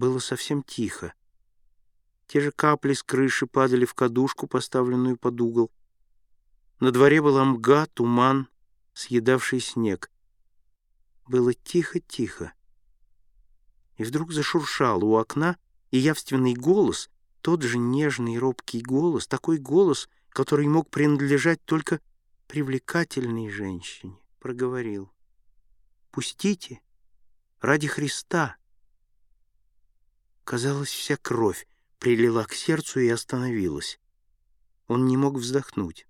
было совсем тихо. Те же капли с крыши падали в кадушку, поставленную под угол. На дворе была мга, туман, съедавший снег. Было тихо-тихо. И вдруг зашуршал у окна, и явственный голос, тот же нежный робкий голос, такой голос, который мог принадлежать только привлекательной женщине, проговорил. «Пустите, ради Христа!» Казалось, вся кровь прилила к сердцу и остановилась. Он не мог вздохнуть.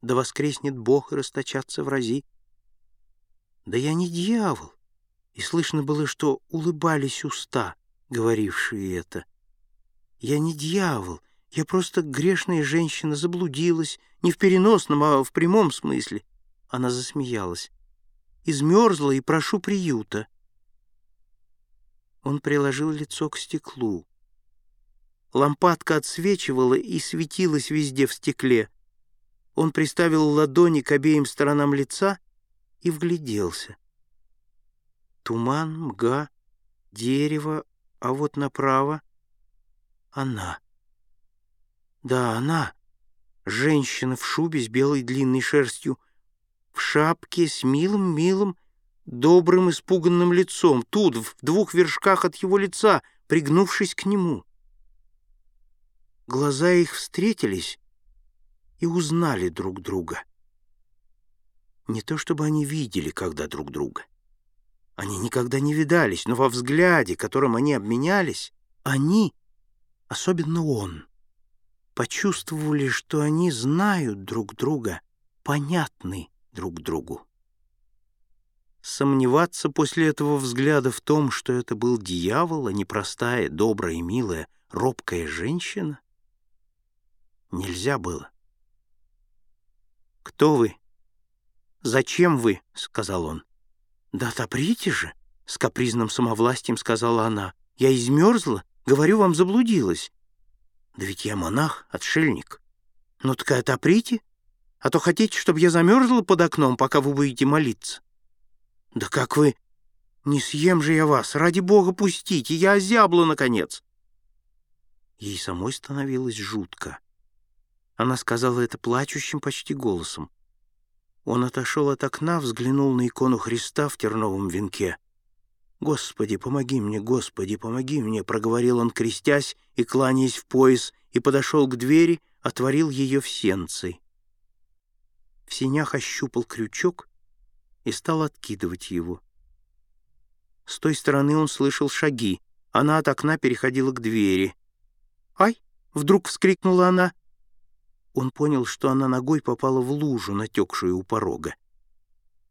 Да воскреснет Бог и расточаться в рази. Да я не дьявол. И слышно было, что улыбались уста, говорившие это. Я не дьявол, я просто грешная женщина, заблудилась, не в переносном, а в прямом смысле. Она засмеялась. Измерзла и прошу приюта. Он приложил лицо к стеклу. Лампадка отсвечивала и светилась везде в стекле. Он приставил ладони к обеим сторонам лица и вгляделся. Туман, мга, дерево, а вот направо — она. Да, она. Женщина в шубе с белой длинной шерстью, в шапке с милым-милым, добрым испуганным лицом, тут, в двух вершках от его лица, пригнувшись к нему. Глаза их встретились и узнали друг друга. Не то чтобы они видели когда друг друга. Они никогда не видались, но во взгляде, которым они обменялись, они, особенно он, почувствовали, что они знают друг друга, понятны друг другу. Сомневаться после этого взгляда в том, что это был дьявол, а не простая, добрая, милая, робкая женщина, нельзя было. «Кто вы? Зачем вы?» — сказал он. «Да отоприте же!» — с капризным самовластием сказала она. «Я измерзла, говорю, вам заблудилась. Да ведь я монах, отшельник. Ну так и отоприте, а то хотите, чтобы я замерзла под окном, пока вы будете молиться». «Да как вы...» «Не съем же я вас! Ради бога, пустите! Я озябла, наконец!» Ей самой становилось жутко. Она сказала это плачущим почти голосом. Он отошел от окна, взглянул на икону Христа в терновом венке. «Господи, помоги мне, Господи, помоги мне!» — проговорил он, крестясь и кланяясь в пояс, и подошел к двери, отворил ее в сенцы. В синях ощупал крючок и стал откидывать его. С той стороны он слышал шаги. Она от окна переходила к двери. «Ай!» — вдруг вскрикнула она. Он понял, что она ногой попала в лужу, натекшую у порога.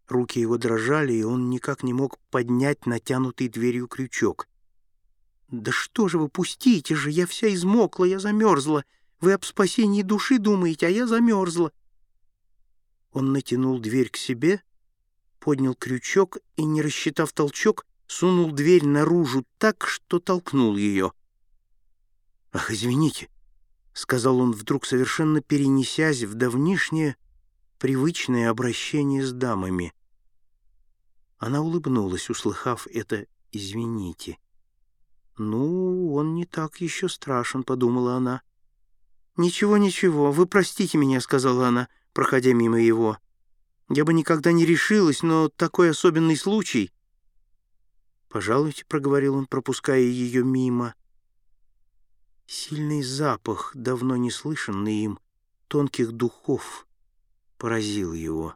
Руки его дрожали, и он никак не мог поднять натянутый дверью крючок. «Да что же вы, пустите же, я вся измокла, я замерзла. Вы об спасении души думаете, а я замерзла». Он натянул дверь к себе, поднял крючок и, не рассчитав толчок, сунул дверь наружу так, что толкнул ее. «Ах, извините», — сказал он вдруг, совершенно перенесясь в давнишнее привычное обращение с дамами. Она улыбнулась, услыхав это «извините». «Ну, он не так еще страшен», — подумала она. «Ничего, ничего, вы простите меня», — сказала она, проходя мимо его. «Я бы никогда не решилась, но такой особенный случай...» «Пожалуйте», — проговорил он, пропуская ее мимо. Сильный запах, давно не слышанный им, тонких духов, поразил его.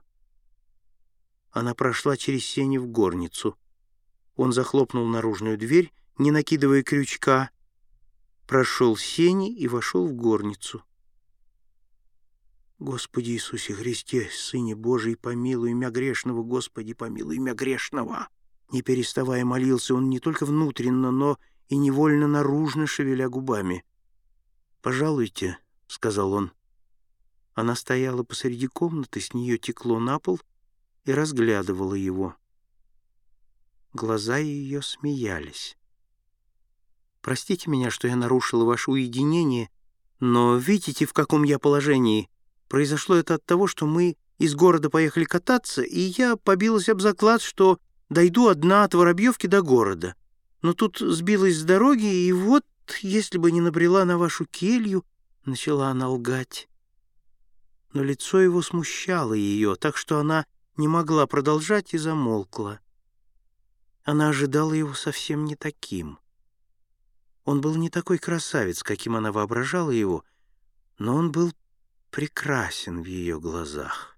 Она прошла через сени в горницу. Он захлопнул наружную дверь, не накидывая крючка, прошел сени и вошел в горницу. «Господи Иисусе Христе, Сыне Божий, помилуй мя грешного, Господи, помилуй мя грешного!» Не переставая молился он не только внутренно, но и невольно наружно шевеля губами. «Пожалуйте», — сказал он. Она стояла посреди комнаты, с нее текло на пол и разглядывала его. Глаза ее смеялись. «Простите меня, что я нарушила ваше уединение, но видите, в каком я положении? Произошло это от того, что мы из города поехали кататься, и я побилась об заклад, что дойду одна от Воробьевки до города. но тут сбилась с дороги, и вот, если бы не набрела на вашу келью, начала она лгать. Но лицо его смущало ее, так что она не могла продолжать и замолкла. Она ожидала его совсем не таким. Он был не такой красавец, каким она воображала его, но он был прекрасен в ее глазах.